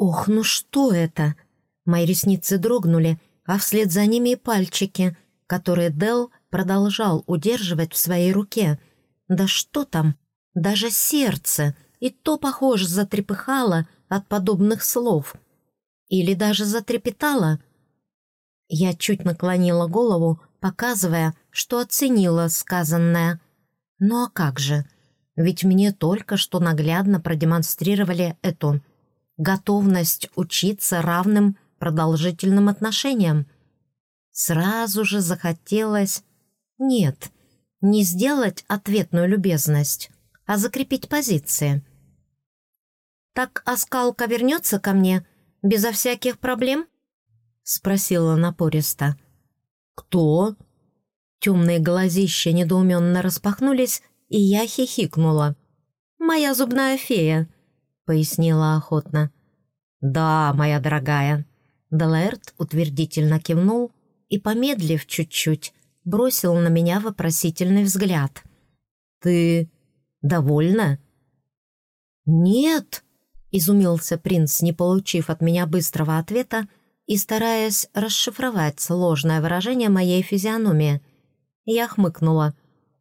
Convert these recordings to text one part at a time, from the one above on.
Ох, ну что это? Мои ресницы дрогнули, а вслед за ними и пальчики, которые Дел продолжал удерживать в своей руке. Да что там, даже сердце, и то, похоже, затрепыхало от подобных слов. Или даже затрепетало. Я чуть наклонила голову, показывая, что оценила сказанное. Ну а как же? Ведь мне только что наглядно продемонстрировали эту готовность учиться равным продолжительным отношениям. Сразу же захотелось... Нет, не сделать ответную любезность, а закрепить позиции. «Так оскалка вернется ко мне безо всяких проблем?» — спросила напористо. «Кто?» Темные глазища недоуменно распахнулись, и я хихикнула. «Моя зубная фея», — пояснила охотно. «Да, моя дорогая». Делаэрт утвердительно кивнул и, помедлив чуть-чуть, бросил на меня вопросительный взгляд. «Ты довольна?» «Нет», — изумился принц, не получив от меня быстрого ответа и стараясь расшифровать сложное выражение моей физиономии. Я хмыкнула.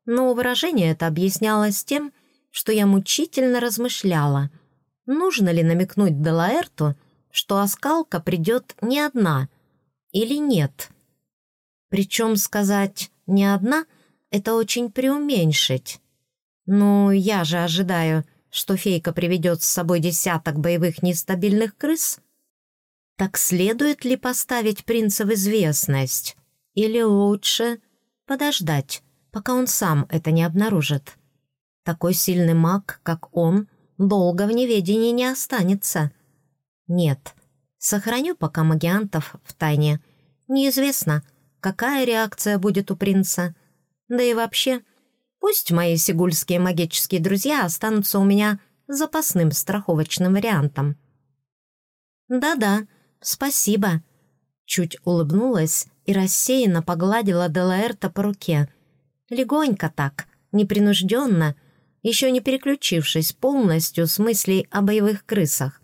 Но выражение это объяснялось тем, что я мучительно размышляла. Нужно ли намекнуть Делаэрту, что оскалка придет не одна, или нет? Причем сказать «не одна» — это очень преуменьшить. Ну, я же ожидаю, что фейка приведет с собой десяток боевых нестабильных крыс. Так следует ли поставить принца в известность? Или лучше подождать, пока он сам это не обнаружит? Такой сильный маг, как он, долго в неведении не останется. Нет, сохраню пока магиантов в тайне. Неизвестно, какая реакция будет у принца. Да и вообще, пусть мои сигульские магические друзья останутся у меня запасным страховочным вариантом. «Да-да, спасибо», — чуть улыбнулась и рассеянно погладила Делаэрта по руке. Легонько так, непринужденно, еще не переключившись полностью с мыслей о боевых крысах.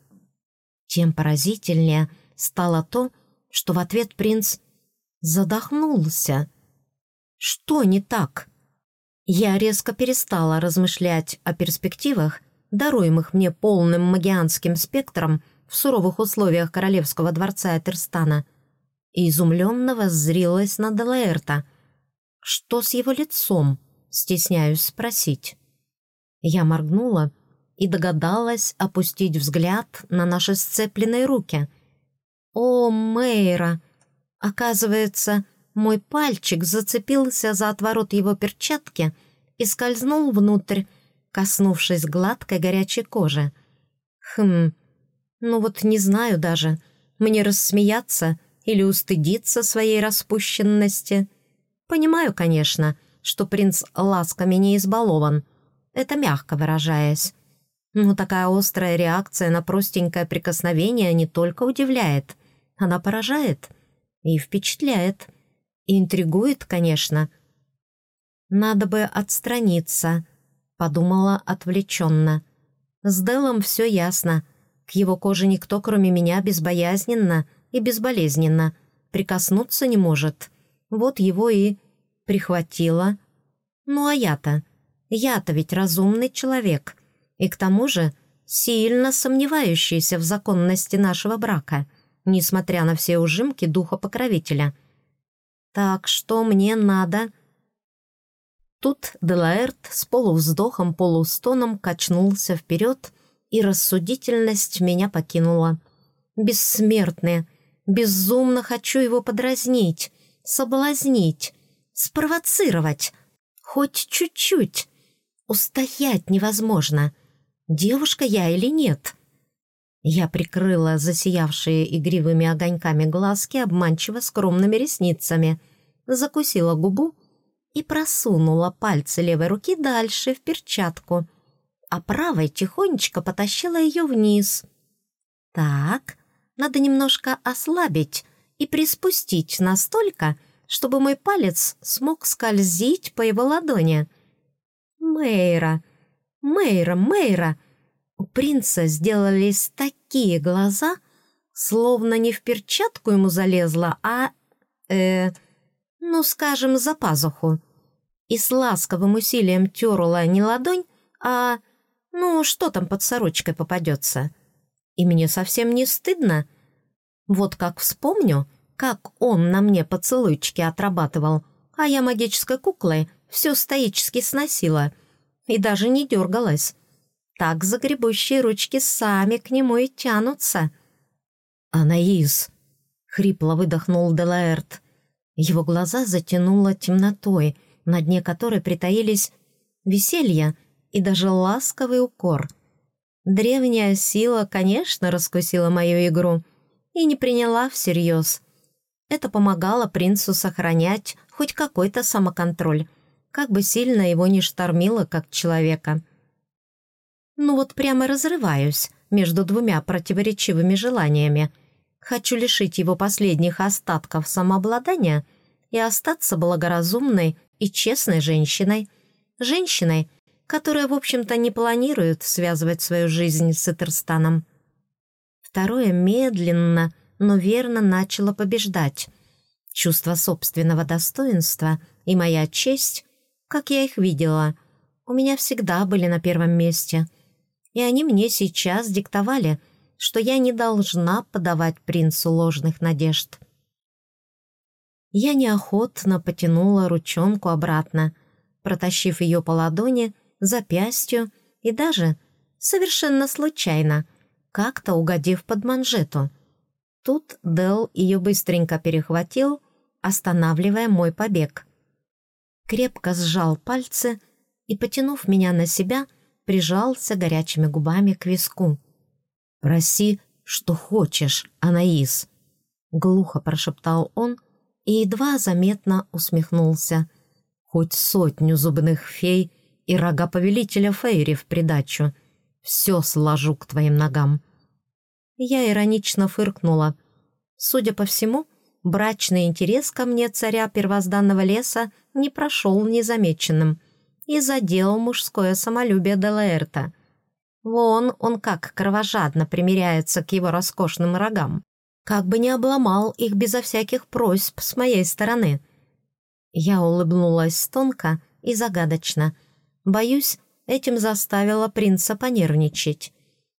Тем поразительнее стало то, что в ответ принц задохнулся. Что не так? Я резко перестала размышлять о перспективах, даруемых мне полным магианским спектром в суровых условиях королевского дворца Этерстана, и изумленно воззрилась на Делаэрта. Что с его лицом? Стесняюсь спросить. Я моргнула и догадалась опустить взгляд на наши сцепленные руки. «О, Мэйра!» Оказывается, мой пальчик зацепился за отворот его перчатки и скользнул внутрь, коснувшись гладкой горячей кожи. Хм, ну вот не знаю даже, мне рассмеяться или устыдиться своей распущенности. Понимаю, конечно, что принц ласками не избалован, это мягко выражаясь. Но такая острая реакция на простенькое прикосновение не только удивляет, она поражает и впечатляет. И интригует, конечно. «Надо бы отстраниться», — подумала отвлеченно. «С Делом все ясно. К его коже никто, кроме меня, безбоязненно и безболезненно. Прикоснуться не может. Вот его и прихватило. Ну а я-то? Я-то ведь разумный человек. И к тому же сильно сомневающийся в законности нашего брака, несмотря на все ужимки духа покровителя. Так что мне надо... Тут Делаэрт с полувздохом-полустоном качнулся вперед, и рассудительность меня покинула. Бессмертные, безумно хочу его подразнить, соблазнить, спровоцировать, хоть чуть-чуть. Устоять невозможно. Девушка я или нет? Я прикрыла засиявшие игривыми огоньками глазки обманчиво скромными ресницами, закусила губу и просунула пальцы левой руки дальше в перчатку, а правой тихонечко потащила ее вниз. Так, надо немножко ослабить и приспустить настолько, чтобы мой палец смог скользить по его ладони. Мэйра, Мэйра, Мэйра. У принца сделались такие глаза, словно не в перчатку ему залезла, а, э, ну, скажем, за пазуху. И с ласковым усилием терла не ладонь, а, ну, что там под сорочкой попадется. И мне совсем не стыдно. Вот как вспомню, как он на мне поцелуйчики отрабатывал, а я магической куклой все стоически сносила и даже не дергалась. Так загребущие ручки сами к нему и тянутся. «Анаис!» — хрипло выдохнул Делаэрт. Его глаза затянуло темнотой, на дне которой притаились веселье и даже ласковый укор. Древняя сила, конечно, раскусила мою игру и не приняла всерьез. Это помогало принцу сохранять хоть какой-то самоконтроль, как бы сильно его не штормило как человека. Ну вот прямо разрываюсь между двумя противоречивыми желаниями. Хочу лишить его последних остатков самообладания и остаться благоразумной и честной женщиной. Женщиной, которая, в общем-то, не планирует связывать свою жизнь с Этерстаном. Второе медленно, но верно начало побеждать. Чувство собственного достоинства и моя честь, как я их видела, у меня всегда были на первом месте. И они мне сейчас диктовали, что я не должна подавать принцу ложных надежд. Я неохотно потянула ручонку обратно, протащив ее по ладони, запястью и даже, совершенно случайно, как-то угодив под манжету. Тут Дел ее быстренько перехватил останавливая мой побег. Крепко сжал пальцы и, потянув меня на себя, прижался горячими губами к виску. «Проси, что хочешь, Анаис», — глухо прошептал он и едва заметно усмехнулся. «Хоть сотню зубных фей и рога повелителя Фейри в придачу. Все сложу к твоим ногам». Я иронично фыркнула. Судя по всему, брачный интерес ко мне царя первозданного леса не прошел незамеченным и задел мужское самолюбие Делаэрта. Вон он как кровожадно примиряется к его роскошным рогам, как бы не обломал их безо всяких просьб с моей стороны. Я улыбнулась тонко и загадочно. Боюсь, этим заставила принца понервничать.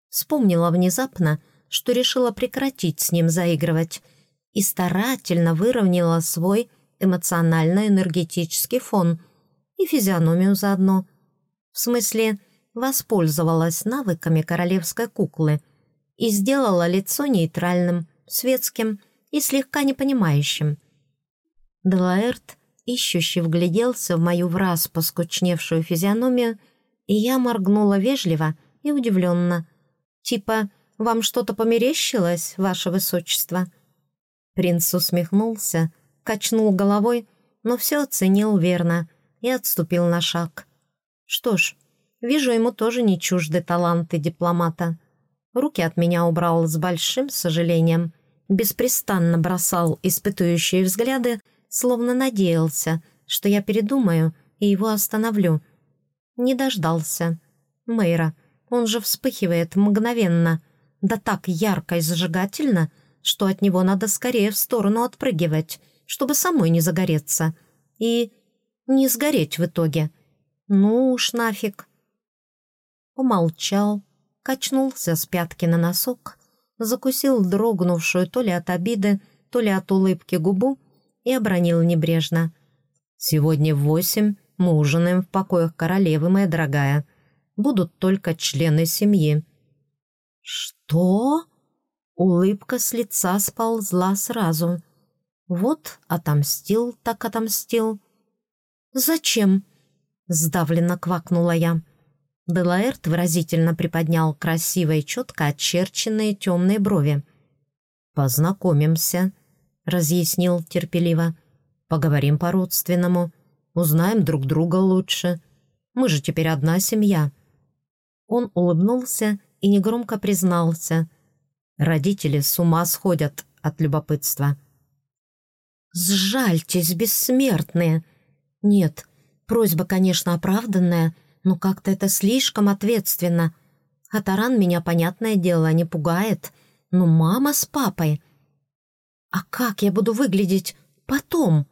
Вспомнила внезапно, что решила прекратить с ним заигрывать — и старательно выровняла свой эмоционально-энергетический фон и физиономию заодно. В смысле, воспользовалась навыками королевской куклы и сделала лицо нейтральным, светским и слегка непонимающим. Делаэрт ищущий вгляделся в мою враз поскучневшую физиономию, и я моргнула вежливо и удивленно. Типа, «Вам что-то померещилось, ваше высочество?» Принц усмехнулся, качнул головой, но все оценил верно и отступил на шаг. Что ж, вижу, ему тоже не чужды таланты дипломата. Руки от меня убрал с большим сожалением, беспрестанно бросал испытующие взгляды, словно надеялся, что я передумаю и его остановлю. Не дождался. Мэйра, он же вспыхивает мгновенно, да так ярко и зажигательно — что от него надо скорее в сторону отпрыгивать, чтобы самой не загореться. И не сгореть в итоге. Ну уж нафиг. Помолчал, качнулся с пятки на носок, закусил дрогнувшую то ли от обиды, то ли от улыбки губу и обронил небрежно. «Сегодня в восемь мы ужинаем в покоях королевы, моя дорогая. Будут только члены семьи». «Что?» Улыбка с лица сползла сразу. Вот отомстил, так отомстил. «Зачем?» — сдавленно квакнула я. Делаэрт выразительно приподнял красивые, четко очерченные темные брови. «Познакомимся», — разъяснил терпеливо. «Поговорим по-родственному, узнаем друг друга лучше. Мы же теперь одна семья». Он улыбнулся и негромко признался — Родители с ума сходят от любопытства. «Сжальтесь, бессмертные!» «Нет, просьба, конечно, оправданная, но как-то это слишком ответственно. А таран меня, понятное дело, не пугает, но мама с папой. А как я буду выглядеть потом,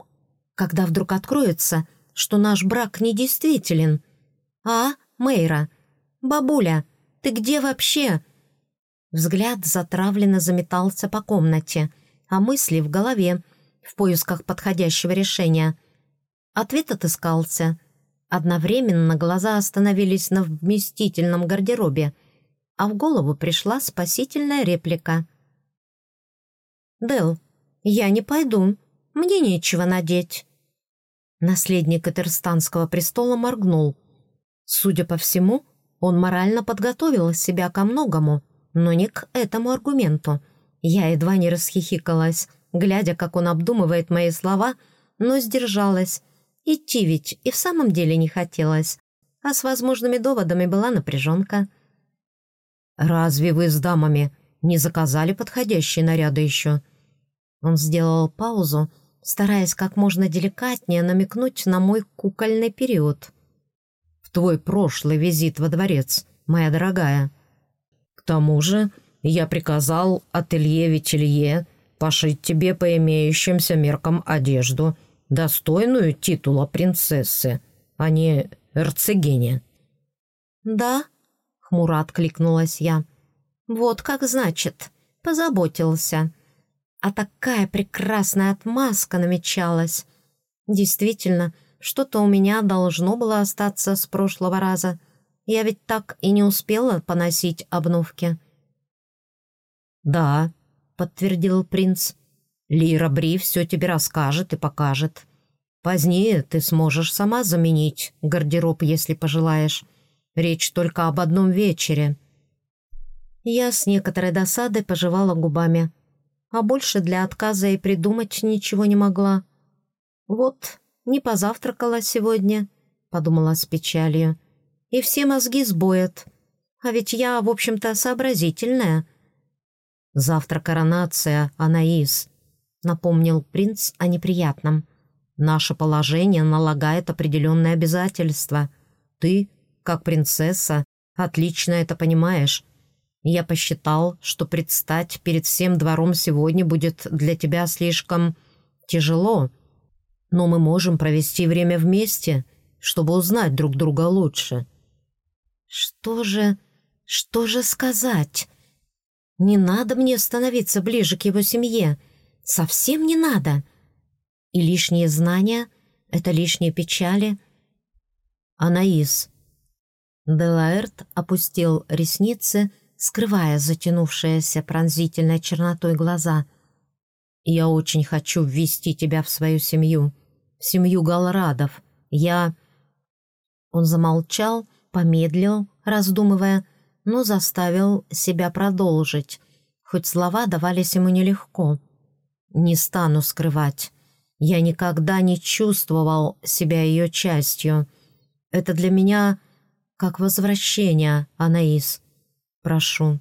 когда вдруг откроется, что наш брак недействителен? А, Мейра? Бабуля, ты где вообще?» Взгляд затравленно заметался по комнате, а мысли в голове, в поисках подходящего решения. Ответ отыскался. Одновременно глаза остановились на вместительном гардеробе, а в голову пришла спасительная реплика. «Дел, я не пойду, мне нечего надеть». Наследник Этерстанского престола моргнул. Судя по всему, он морально подготовил себя ко многому — но не к этому аргументу. Я едва не расхихикалась, глядя, как он обдумывает мои слова, но сдержалась. Идти ведь и в самом деле не хотелось, а с возможными доводами была напряженка. «Разве вы с дамами не заказали подходящие наряды еще?» Он сделал паузу, стараясь как можно деликатнее намекнуть на мой кукольный период. «В твой прошлый визит во дворец, моя дорогая», тому же я приказал ателье Вителье пошить тебе по имеющимся меркам одежду, достойную титула принцессы, а не эрцегини». «Да?» — хмуро откликнулась я. «Вот как значит, позаботился. А такая прекрасная отмазка намечалась. Действительно, что-то у меня должно было остаться с прошлого раза. Я ведь так и не успела поносить обновки». «Да», — подтвердил принц. «Лира Бри все тебе расскажет и покажет. Позднее ты сможешь сама заменить гардероб, если пожелаешь. Речь только об одном вечере». Я с некоторой досадой пожевала губами, а больше для отказа и придумать ничего не могла. «Вот, не позавтракала сегодня», — подумала с печалью и все мозги сбоят. А ведь я, в общем-то, сообразительная. Завтра коронация, Анаис, напомнил принц о неприятном. Наше положение налагает определенные обязательства. Ты, как принцесса, отлично это понимаешь. Я посчитал, что предстать перед всем двором сегодня будет для тебя слишком тяжело. Но мы можем провести время вместе, чтобы узнать друг друга лучше. Что же... что же сказать? Не надо мне становиться ближе к его семье. Совсем не надо. И лишние знания — это лишние печали. Анаис. Делаэрт опустил ресницы, скрывая затянувшиеся пронзительной чернотой глаза. «Я очень хочу ввести тебя в свою семью, в семью Галрадов. Я...» Он замолчал, помедлил, раздумывая, но заставил себя продолжить, хоть слова давались ему нелегко. «Не стану скрывать. Я никогда не чувствовал себя ее частью. Это для меня как возвращение, Анаис. Прошу».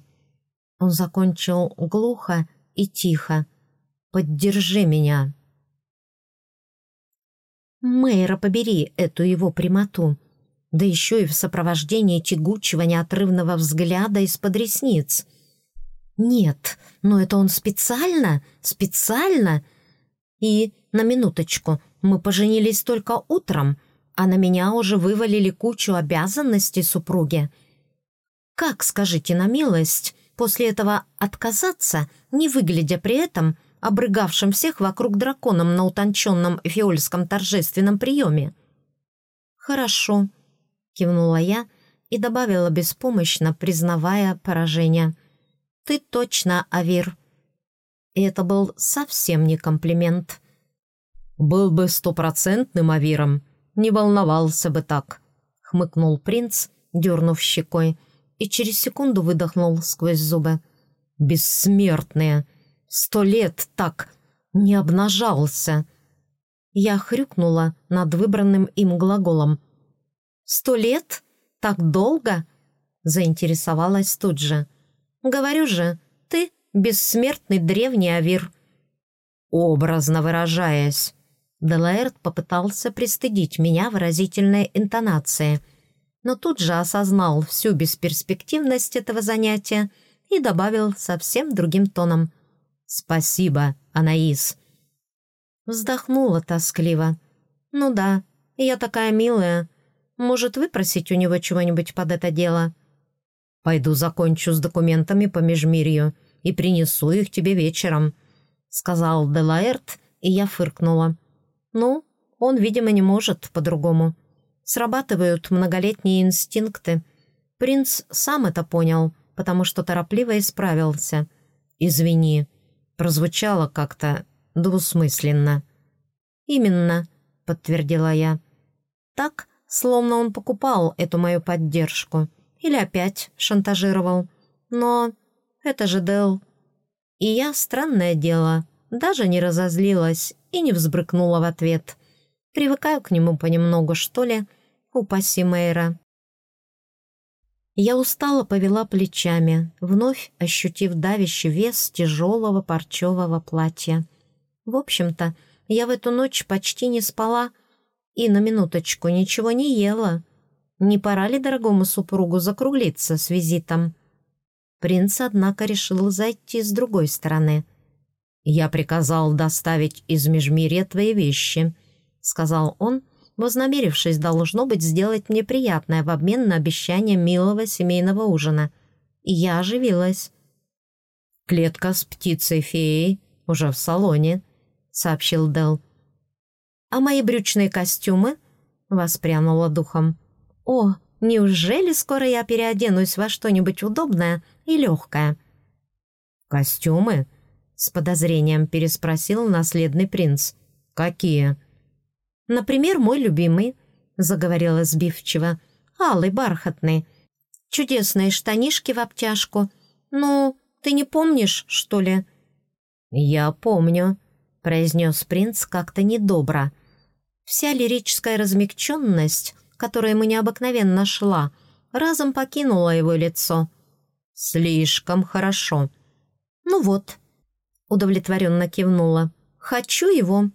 Он закончил глухо и тихо. «Поддержи меня». «Мэйра, побери эту его прямоту да еще и в сопровождении тягучего неотрывного взгляда из-под ресниц. «Нет, но это он специально, специально!» И, на минуточку, мы поженились только утром, а на меня уже вывалили кучу обязанностей супруги. Как, скажите на милость, после этого отказаться, не выглядя при этом обрыгавшим всех вокруг драконом на утонченном фиольском торжественном приеме? «Хорошо», кивнула я и добавила беспомощно, признавая поражение. «Ты точно Авир». И это был совсем не комплимент. «Был бы стопроцентным Авиром, не волновался бы так», — хмыкнул принц, дернув щекой, и через секунду выдохнул сквозь зубы. «Бессмертные! Сто лет так не обнажался!» Я хрюкнула над выбранным им глаголом, «Сто лет? Так долго?» Заинтересовалась тут же. «Говорю же, ты бессмертный древний Авир». Образно выражаясь, Делаэрт попытался пристыдить меня выразительной интонацией, но тут же осознал всю бесперспективность этого занятия и добавил совсем другим тоном. «Спасибо, Анаис». Вздохнула тоскливо. «Ну да, я такая милая. Может, выпросить у него чего-нибудь под это дело?» «Пойду закончу с документами по межмирью и принесу их тебе вечером», — сказал Делаэрт, и я фыркнула. «Ну, он, видимо, не может по-другому. Срабатывают многолетние инстинкты. Принц сам это понял, потому что торопливо исправился. «Извини», прозвучало как-то двусмысленно. «Именно», — подтвердила я. «Так, словно он покупал эту мою поддержку. Или опять шантажировал. Но это же Дел. И я, странное дело, даже не разозлилась и не взбрыкнула в ответ. Привыкаю к нему понемногу, что ли, упаси Мэйра. Я устало повела плечами, вновь ощутив давящий вес тяжелого парчевого платья. В общем-то, я в эту ночь почти не спала и на минуточку ничего не ела. Не пора ли дорогому супругу закруглиться с визитом? Принц, однако, решил зайти с другой стороны. «Я приказал доставить из Межмирья твои вещи», — сказал он, — вознамерившись, должно быть, сделать мне приятное в обмен на обещание милого семейного ужина. И я оживилась. «Клетка с птицей-феей уже в салоне», — сообщил Дел. «А мои брючные костюмы?» — воспрянула духом. «О, неужели скоро я переоденусь во что-нибудь удобное и легкое?» «Костюмы?» — с подозрением переспросил наследный принц. «Какие?» Например, мой любимый, — заговорила сбивчиво, — алый, бархатный. Чудесные штанишки в обтяжку. Ну, ты не помнишь, что ли?» «Я помню», — произнес принц как-то недобро. Вся лирическая размягченность, которая ему необыкновенно шла, разом покинула его лицо. «Слишком хорошо». «Ну вот», — удовлетворенно кивнула. «Хочу его».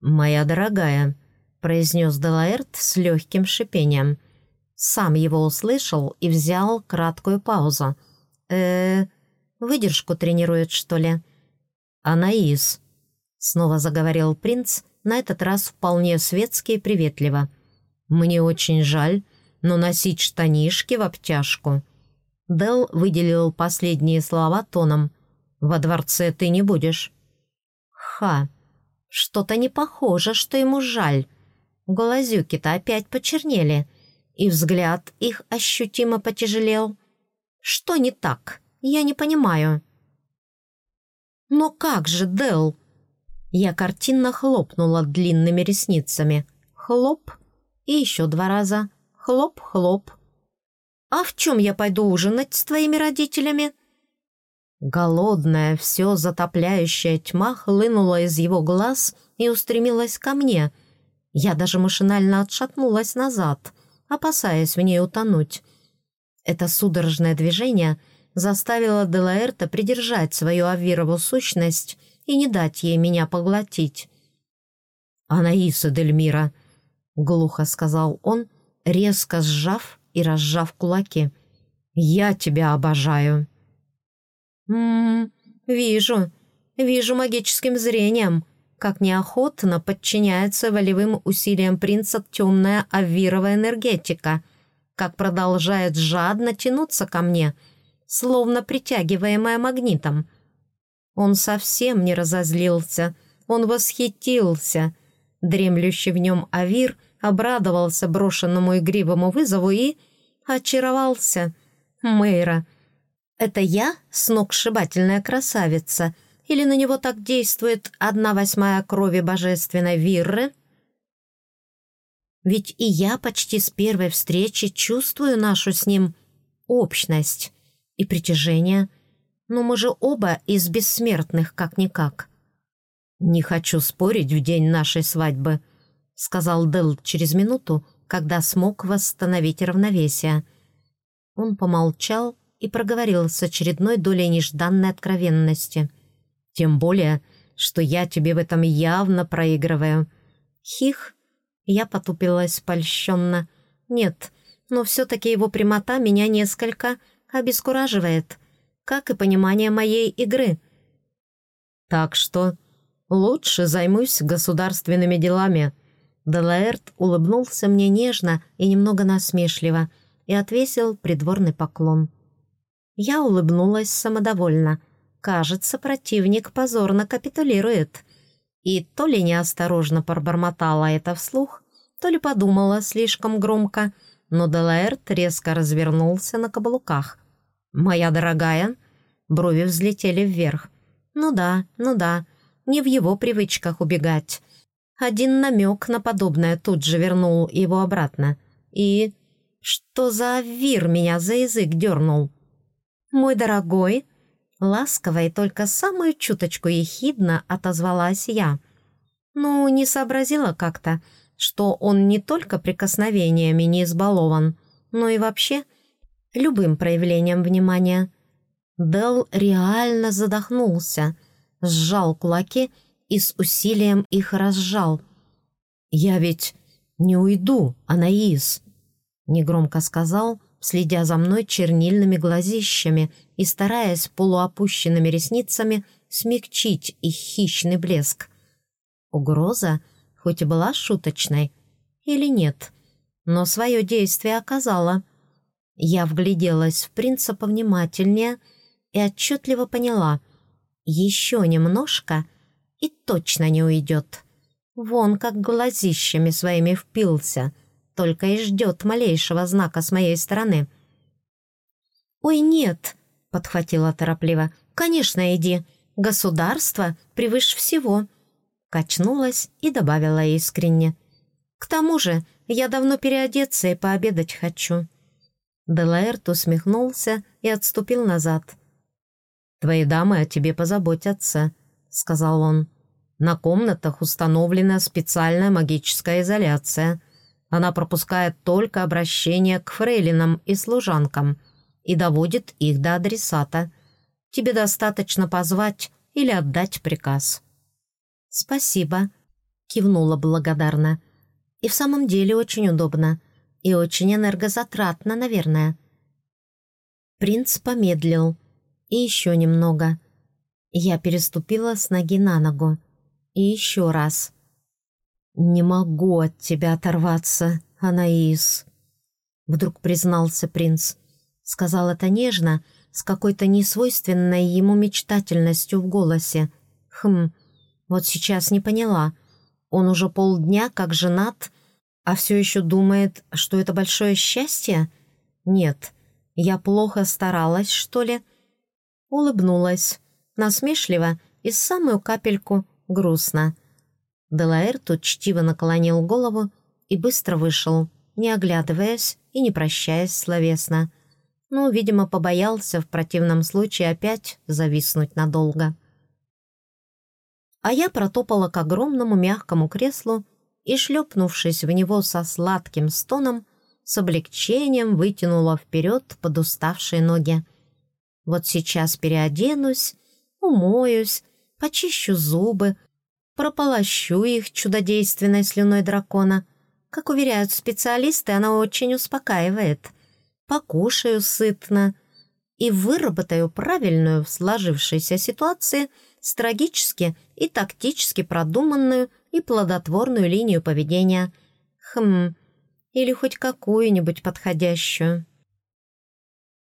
«Моя дорогая», — произнес Делаэрт с легким шипением. Сам его услышал и взял краткую паузу. э выдержку тренирует, что ли?» «Анаис», — снова заговорил принц, на этот раз вполне светски и приветливо. «Мне очень жаль, но носить штанишки в обтяжку». Дел выделил последние слова тоном. «Во дворце ты не будешь». «Ха!» Что-то не похоже, что ему жаль. Глазюки-то опять почернели, и взгляд их ощутимо потяжелел. Что не так? Я не понимаю. Но как же, Дел? Я картинно хлопнула длинными ресницами. Хлоп и еще два раза. Хлоп-хлоп. «А в чем я пойду ужинать с твоими родителями?» Голодная, все затопляющая тьма хлынула из его глаз и устремилась ко мне. Я даже машинально отшатнулась назад, опасаясь в ней утонуть. Это судорожное движение заставило Делаэрта придержать свою Авирову сущность и не дать ей меня поглотить. «Анаиса Дельмира», — глухо сказал он, резко сжав и разжав кулаки, — «я тебя обожаю». «М-м, вижу, вижу магическим зрением, как неохотно подчиняется волевым усилиям принца темная авировая энергетика, как продолжает жадно тянуться ко мне, словно притягиваемая магнитом. Он совсем не разозлился, он восхитился. Дремлющий в нем авир обрадовался брошенному игривому вызову и очаровался. Мэйра — это я, сногсшибательная красавица, или на него так действует одна восьмая крови божественной Вирры? Ведь и я почти с первой встречи чувствую нашу с ним общность и притяжение, но мы же оба из бессмертных как-никак. «Не хочу спорить в день нашей свадьбы», — сказал Дел через минуту, когда смог восстановить равновесие. Он помолчал, и проговорил с очередной долей нежданной откровенности. «Тем более, что я тебе в этом явно проигрываю». «Хих!» Я потупилась польщенно. «Нет, но все-таки его прямота меня несколько обескураживает. Как и понимание моей игры. Так что лучше займусь государственными делами. Делаэрт улыбнулся мне нежно и немного насмешливо и отвесил придворный поклон. Я улыбнулась самодовольно. Кажется, противник позорно капитулирует. И то ли неосторожно пробормотала это вслух, то ли подумала слишком громко, но Делаэрт резко развернулся на каблуках. «Моя дорогая!» Брови взлетели вверх. «Ну да, ну да, не в его привычках убегать». Один намек на подобное тут же вернул его обратно. И... Что за вир меня за язык дернул? «Мой дорогой!» Ласково и только самую чуточку ехидно отозвалась я. Ну, не сообразила как-то, что он не только прикосновениями не избалован, но и вообще любым проявлением внимания. Дел реально задохнулся, сжал кулаки и с усилием их разжал. «Я ведь не уйду, Анаис», — негромко сказал, следя за мной чернильными глазищами и стараясь полуопущенными ресницами смягчить их хищный блеск. Угроза, хоть и была шуточной, или нет, но свое действие оказала. Я вгляделась в принца повнимательнее и отчетливо поняла, еще немножко и точно не уйдет. Вон как глазищами своими впился — только и ждет малейшего знака с моей стороны. «Ой, нет!» — подхватила торопливо. «Конечно, иди. Государство превыше всего!» Качнулась и добавила искренне. «К тому же я давно переодеться и пообедать хочу». Делаэрт усмехнулся и отступил назад. «Твои дамы о тебе позаботятся», — сказал он. «На комнатах установлена специальная магическая изоляция — она пропускает только обращение к фрейлинам и служанкам и доводит их до адресата. Тебе достаточно позвать или отдать приказ». «Спасибо», — кивнула благодарно. «И в самом деле очень удобно. И очень энергозатратно, наверное». Принц помедлил. И еще немного. Я переступила с ноги на ногу. И еще раз. «Не могу от тебя оторваться, Анаис», — вдруг признался принц. Сказал это нежно, с какой-то несвойственной ему мечтательностью в голосе. «Хм, вот сейчас не поняла. Он уже полдня как женат, а все еще думает, что это большое счастье? Нет, я плохо старалась, что ли?» Улыбнулась, насмешливо и самую капельку грустно. Делаэрт учтиво наклонил голову и быстро вышел, не оглядываясь и не прощаясь словесно. Ну, видимо, побоялся в противном случае опять зависнуть надолго. А я протопала к огромному мягкому креслу и, шлепнувшись в него со сладким стоном, с облегчением вытянула вперед подуставшие ноги. Вот сейчас переоденусь, умоюсь, почищу зубы, прополощу их чудодейственной слюной дракона. Как уверяют специалисты, она очень успокаивает. Покушаю сытно и выработаю правильную в сложившейся ситуации стратегически и тактически продуманную и плодотворную линию поведения. Хм, или хоть какую-нибудь подходящую.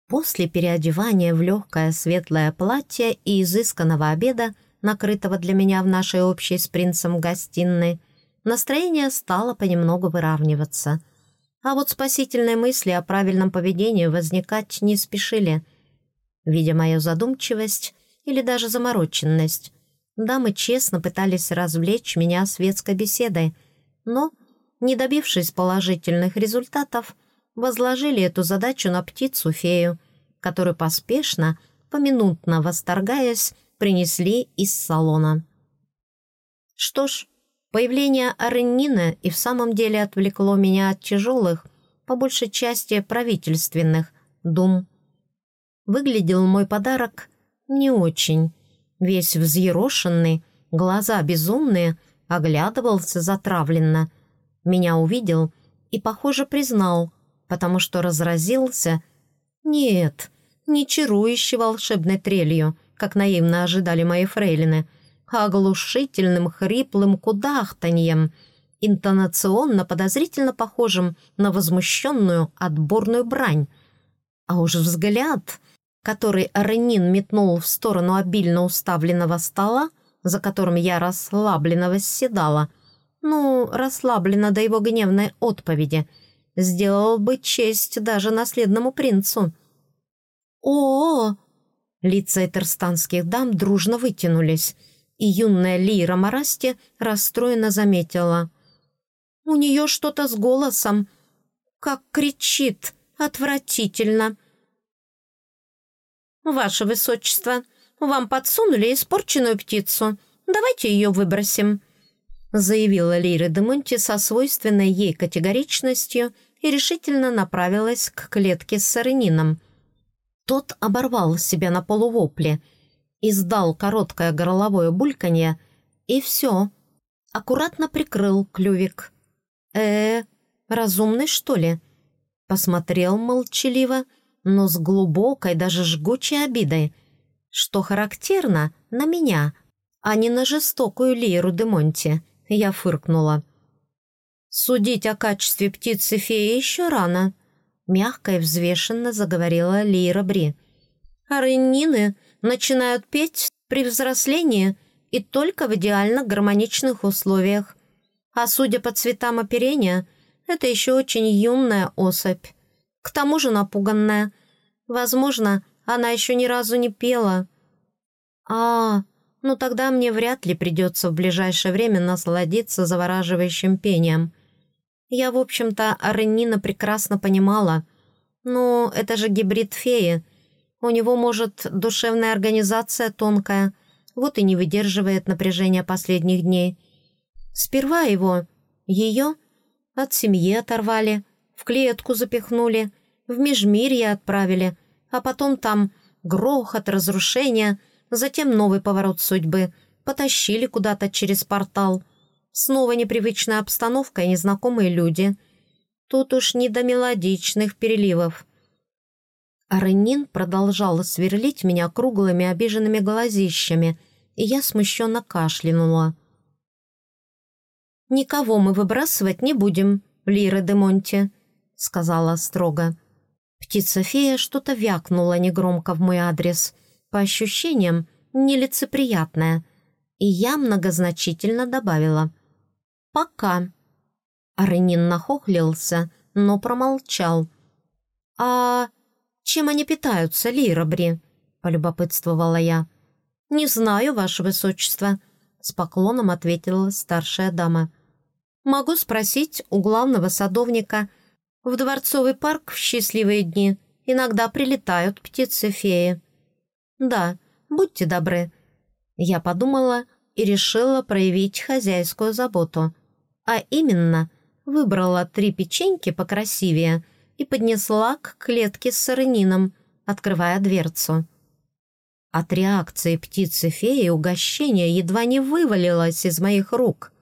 После переодевания в легкое светлое платье и изысканного обеда накрытого для меня в нашей общей с принцем гостиной, настроение стало понемногу выравниваться. А вот спасительные мысли о правильном поведении возникать не спешили. Видя мою задумчивость или даже замороченность, дамы честно пытались развлечь меня светской беседой, но, не добившись положительных результатов, возложили эту задачу на птицу-фею, которую поспешно, поминутно восторгаясь, принесли из салона. Что ж, появление Ареннина и в самом деле отвлекло меня от тяжелых, по большей части правительственных, дум. Выглядел мой подарок не очень. Весь взъерошенный, глаза безумные, оглядывался затравленно. Меня увидел и, похоже, признал, потому что разразился. Нет, не чарующий волшебной трелью, как наивно ожидали мои фрейлины, а оглушительным хриплым кудахтаньем, интонационно подозрительно похожим на возмущенную отборную брань. А уж взгляд, который Аренин метнул в сторону обильно уставленного стола, за которым я расслабленно восседала, ну, расслабленно до его гневной отповеди, сделал бы честь даже наследному принцу. о, -о, -о Лица этерстанских дам дружно вытянулись, и юная Лира Марасти расстроенно заметила. «У нее что-то с голосом. Как кричит! Отвратительно!» «Ваше Высочество, вам подсунули испорченную птицу. Давайте ее выбросим», заявила Лира де со свойственной ей категоричностью и решительно направилась к клетке с саренином. Тот оборвал себя на полувопле, издал короткое горловое бульканье и все. Аккуратно прикрыл клювик. э, -э разумный, что ли?» Посмотрел молчаливо, но с глубокой, даже жгучей обидой, что характерно на меня, а не на жестокую Лиру де Монти. Я фыркнула. «Судить о качестве птицы-феи еще рано», — мягко и взвешенно заговорила Лира Бри. «А ренины начинают петь при взрослении и только в идеально гармоничных условиях. А судя по цветам оперения, это еще очень юная особь. К тому же напуганная. Возможно, она еще ни разу не пела. А, ну тогда мне вряд ли придется в ближайшее время насладиться завораживающим пением. Я, в общем-то, Аренина прекрасно понимала. Но это же гибрид феи. У него, может, душевная организация тонкая, вот и не выдерживает напряжения последних дней. Сперва его, ее, от семьи оторвали, в клетку запихнули, в межмирье отправили, а потом там грохот, разрушение — затем новый поворот судьбы, потащили куда-то через портал. Снова непривычная обстановка и незнакомые люди. Тут уж не до мелодичных переливов. А Ренин продолжал сверлить меня круглыми обиженными глазищами, и я смущенно кашлянула. «Никого мы выбрасывать не будем, Лира де Монти», — сказала строго. Птица-фея что-то вякнула негромко в мой адрес — по ощущениям, нелицеприятная, и я многозначительно добавила «пока». Аренин нахохлился, но промолчал. «А чем они питаются, Лирабри?» — полюбопытствовала я. «Не знаю, ваше высочество», — с поклоном ответила старшая дама. «Могу спросить у главного садовника. В дворцовый парк в счастливые дни иногда прилетают птицы-феи». «Да, будьте добры». Я подумала и решила проявить хозяйскую заботу. А именно, выбрала три печеньки покрасивее и поднесла к клетке с сыренином, открывая дверцу. От реакции птицы-феи угощение едва не вывалилось из моих рук.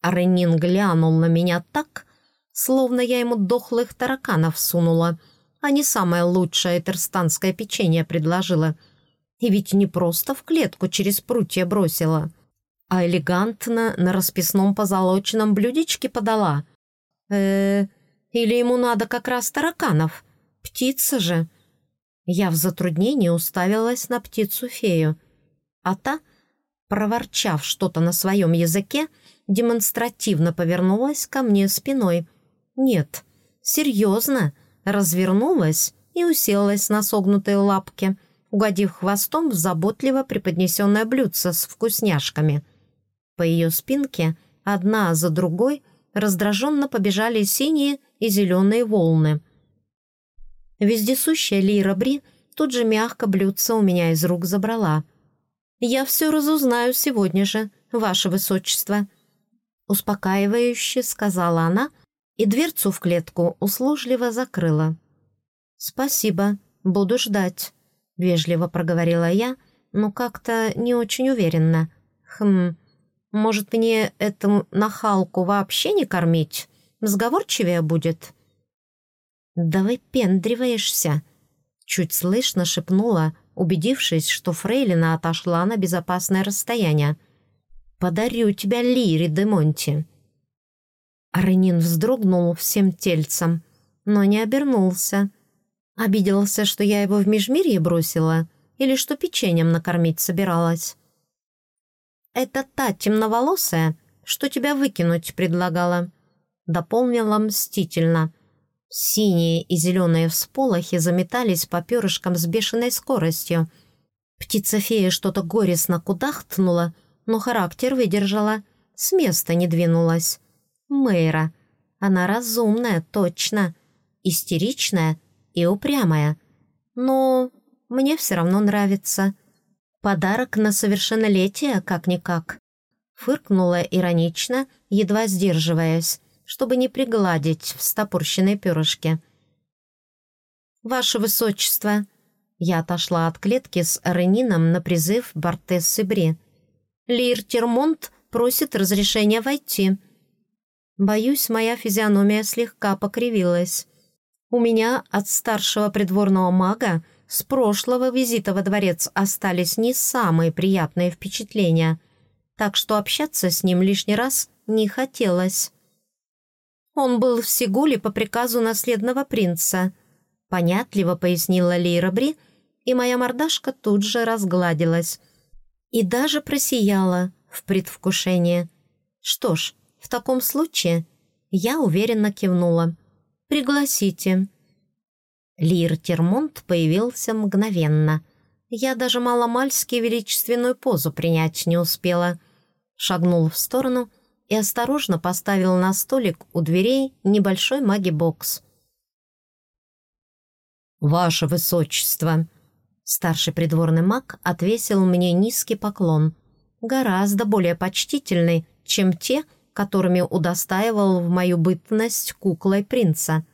А Ренин глянул на меня так, словно я ему дохлых тараканов сунула, а не самое лучшее терстанское печенье предложила — и ведь не просто в клетку через прутья бросила, а элегантно на расписном позолоченном блюдечке подала. э или ему надо как раз тараканов? Птица же. Я в затруднении уставилась на птицу-фею. А та, проворчав что-то на своем языке, демонстративно повернулась ко мне спиной. Нет, серьезно, развернулась и уселась на согнутые лапки — угодив хвостом в заботливо преподнесенное блюдце с вкусняшками. По ее спинке одна за другой раздраженно побежали синие и зеленые волны. Вездесущая Лира Бри тут же мягко блюдце у меня из рук забрала. «Я все разузнаю сегодня же, ваше высочество», успокаивающе сказала она и дверцу в клетку услужливо закрыла. «Спасибо, буду ждать». — вежливо проговорила я, но как-то не очень уверенно. «Хм, может, мне эту нахалку вообще не кормить? Сговорчивее будет?» «Да выпендриваешься!» Чуть слышно шепнула, убедившись, что Фрейлина отошла на безопасное расстояние. «Подарю тебя Лире де Монти». Ренин вздрогнул всем тельцем, но не обернулся. Обиделся, что я его в межмирье бросила или что печеньем накормить собиралась. «Это та темноволосая, что тебя выкинуть предлагала», — дополнила мстительно. Синие и зеленые всполохи заметались по перышкам с бешеной скоростью. Птица-фея что-то горестно кудахтнула, но характер выдержала, с места не двинулась. Мэйра. Она разумная, точно, истеричная и упрямая. Но мне все равно нравится. Подарок на совершеннолетие, как-никак. Фыркнула иронично, едва сдерживаясь чтобы не пригладить встопорщенные перышки. «Ваше Высочество!» Я отошла от клетки с Ренином на призыв Бартессы Бри. «Лир Термонт просит разрешения войти». Боюсь, моя физиономия слегка покривилась. У меня от старшего придворного мага с прошлого визита во дворец остались не самые приятные впечатления, так что общаться с ним лишний раз не хотелось. Он был в Сигуле по приказу наследного принца», — понятливо пояснила Лейра Бри, и моя мордашка тут же разгладилась. И даже просияла в предвкушении. «Что ж, в таком случае...» Я уверенно кивнула. «Пригласите». Лир Термонт появился мгновенно. Я даже маломальски величественную позу принять не успела. Шагнул в сторону и осторожно поставил на столик у дверей небольшой маги-бокс. «Ваше Высочество!» Старший придворный маг отвесил мне низкий поклон, гораздо более почтительный, чем те, которыми удостаивал в мою бытность куклой принца.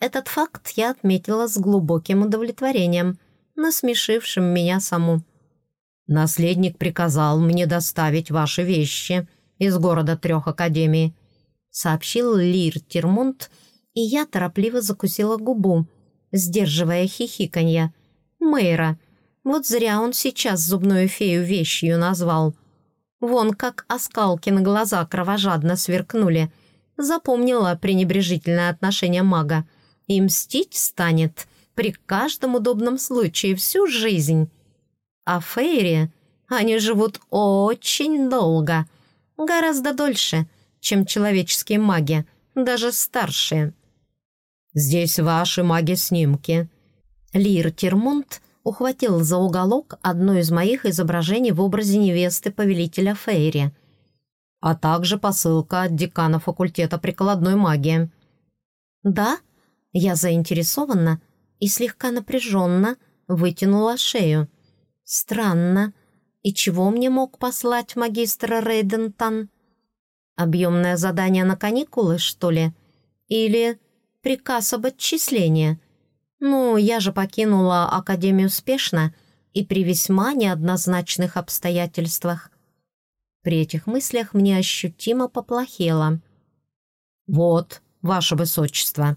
Этот факт я отметила с глубоким удовлетворением, насмешившим меня саму. «Наследник приказал мне доставить ваши вещи», из города трех академий», — сообщил Лир Термонт, и я торопливо закусила губу, сдерживая хихиканье. «Мэйра, вот зря он сейчас зубную фею вещью назвал. Вон как оскалкин глаза кровожадно сверкнули. Запомнила пренебрежительное отношение мага. И мстить станет при каждом удобном случае всю жизнь. А Фейри, они живут очень долго» Гораздо дольше, чем человеческие маги, даже старшие. «Здесь ваши маги-снимки». Лир Термунт ухватил за уголок одно из моих изображений в образе невесты повелителя Фейри, а также посылка от декана факультета прикладной магии. «Да?» Я заинтересованно и слегка напряженно вытянула шею. «Странно. И чего мне мог послать магистр Рейдентон? Объемное задание на каникулы, что ли? Или приказ об отчислении? Ну, я же покинула Академию спешно и при весьма неоднозначных обстоятельствах. При этих мыслях мне ощутимо поплохело. «Вот, ваше высочество»,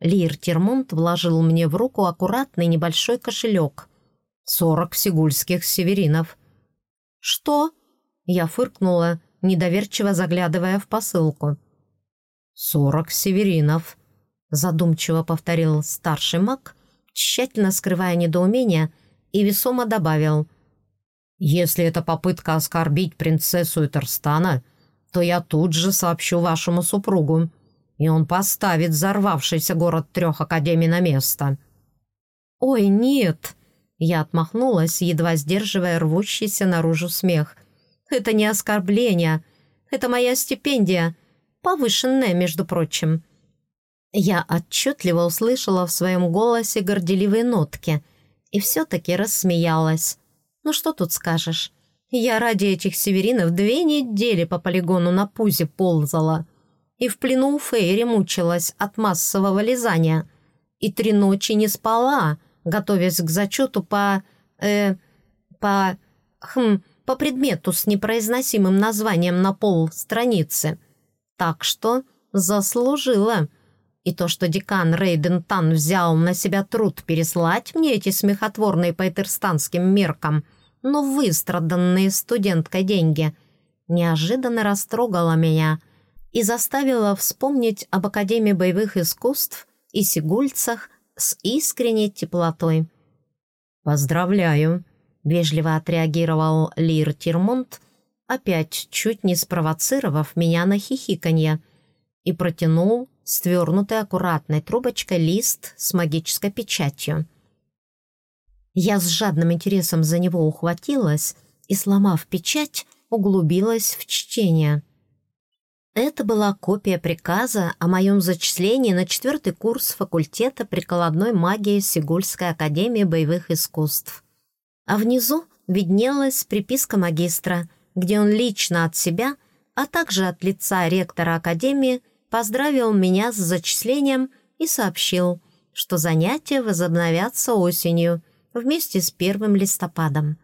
Лир Термонт вложил мне в руку аккуратный небольшой кошелек. «Сорок сигульских северинов. «Что?» Я фыркнула, недоверчиво заглядывая в посылку. «Сорок северинов», — задумчиво повторил старший маг, тщательно скрывая недоумение, и весомо добавил. «Если это попытка оскорбить принцессу Этерстана, то я тут же сообщу вашему супругу, и он поставит взорвавшийся город трех академий на место». «Ой, нет!» Я отмахнулась, едва сдерживая рвущийся наружу смех. «Это не оскорбление. Это моя стипендия. Повышенная, между прочим». Я отчетливо услышала в своем голосе горделивые нотки и все-таки рассмеялась. «Ну что тут скажешь? Я ради этих северинов две недели по полигону на пузе ползала и в плену у Фейри мучилась от массового лизания и три ночи не спала» готовясь к зачету по... э... по... хм... по предмету с непроизносимым названием на пол страницы. Так что заслужила. И то, что декан Рейден Тан взял на себя труд переслать мне эти смехотворные по этерстанским меркам, но выстраданные студенткой деньги, неожиданно растрогало меня и заставило вспомнить об Академии боевых искусств и сигульцах с искренней теплотой. «Поздравляю!» — вежливо отреагировал Лир Тирмонт, опять чуть не спровоцировав меня на хихиканье, и протянул свернутый аккуратной трубочкой лист с магической печатью. Я с жадным интересом за него ухватилась и, сломав печать, углубилась в чтение. Это была копия приказа о моем зачислении на четвертый курс факультета прикладной магии Сигульской академии боевых искусств. А внизу виднелась приписка магистра, где он лично от себя, а также от лица ректора академии, поздравил меня с зачислением и сообщил, что занятия возобновятся осенью вместе с первым листопадом.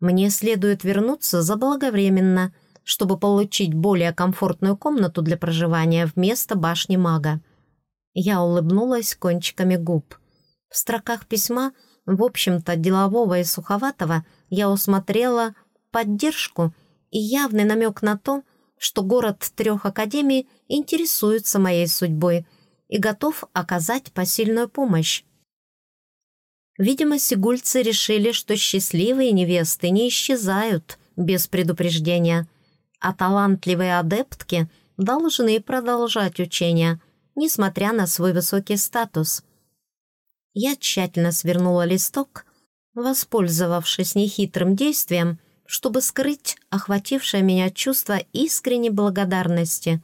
Мне следует вернуться заблаговременно, чтобы получить более комфортную комнату для проживания вместо башни мага. Я улыбнулась кончиками губ. В строках письма, в общем-то, делового и суховатого, я усмотрела поддержку и явный намек на то, что город трех академий интересуется моей судьбой и готов оказать посильную помощь. Видимо, сигульцы решили, что счастливые невесты не исчезают без предупреждения, а талантливые адептки должны продолжать учение, несмотря на свой высокий статус. Я тщательно свернула листок, воспользовавшись нехитрым действием — чтобы скрыть охватившее меня чувство искренней благодарности.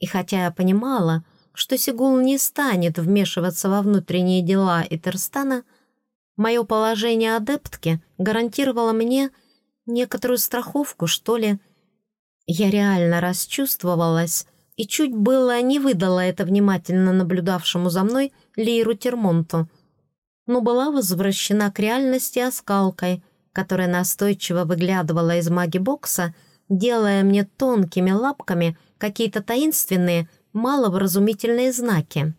И хотя я понимала, что Сигул не станет вмешиваться во внутренние дела Итерстана, мое положение адептки гарантировало мне некоторую страховку, что ли. Я реально расчувствовалась и чуть было не выдала это внимательно наблюдавшему за мной Лиру Термонту, но была возвращена к реальности оскалкой — которая настойчиво выглядывала из маги-бокса, делая мне тонкими лапками какие-то таинственные, маловразумительные знаки.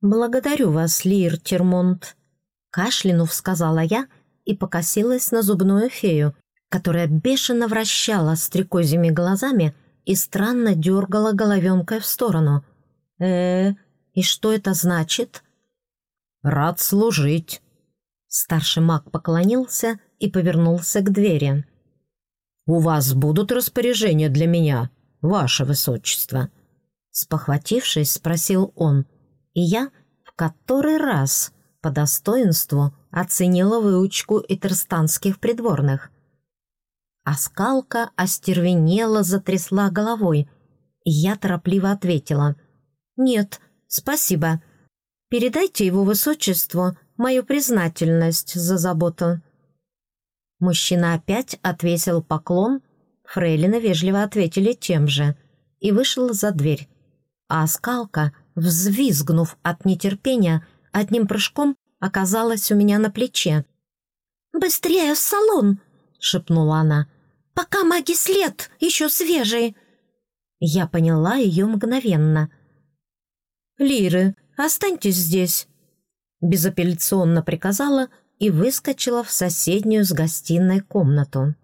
«Благодарю вас, Лир Термонт», — кашлянув сказала я и покосилась на зубную фею, которая бешено вращала стрекозьими глазами и странно дергала головенкой в сторону. э и что это значит?» «Рад служить», Старший маг поклонился и повернулся к двери. «У вас будут распоряжения для меня, ваше высочество?» Спохватившись, спросил он, и я в который раз по достоинству оценила выучку итерстанских придворных. Оскалка остервенела, затрясла головой, и я торопливо ответила. «Нет, спасибо. Передайте его высочеству мою признательность за заботу». Мужчина опять отвесил поклон, фрейлины вежливо ответили тем же и вышел за дверь. А скалка, взвизгнув от нетерпения, одним прыжком оказалась у меня на плече. «Быстрее в салон!» — шепнула она. «Пока маги след еще свежий!» Я поняла ее мгновенно. «Лиры, останьтесь здесь!» Безапелляционно приказала и выскочила в соседнюю с гостиной комнату.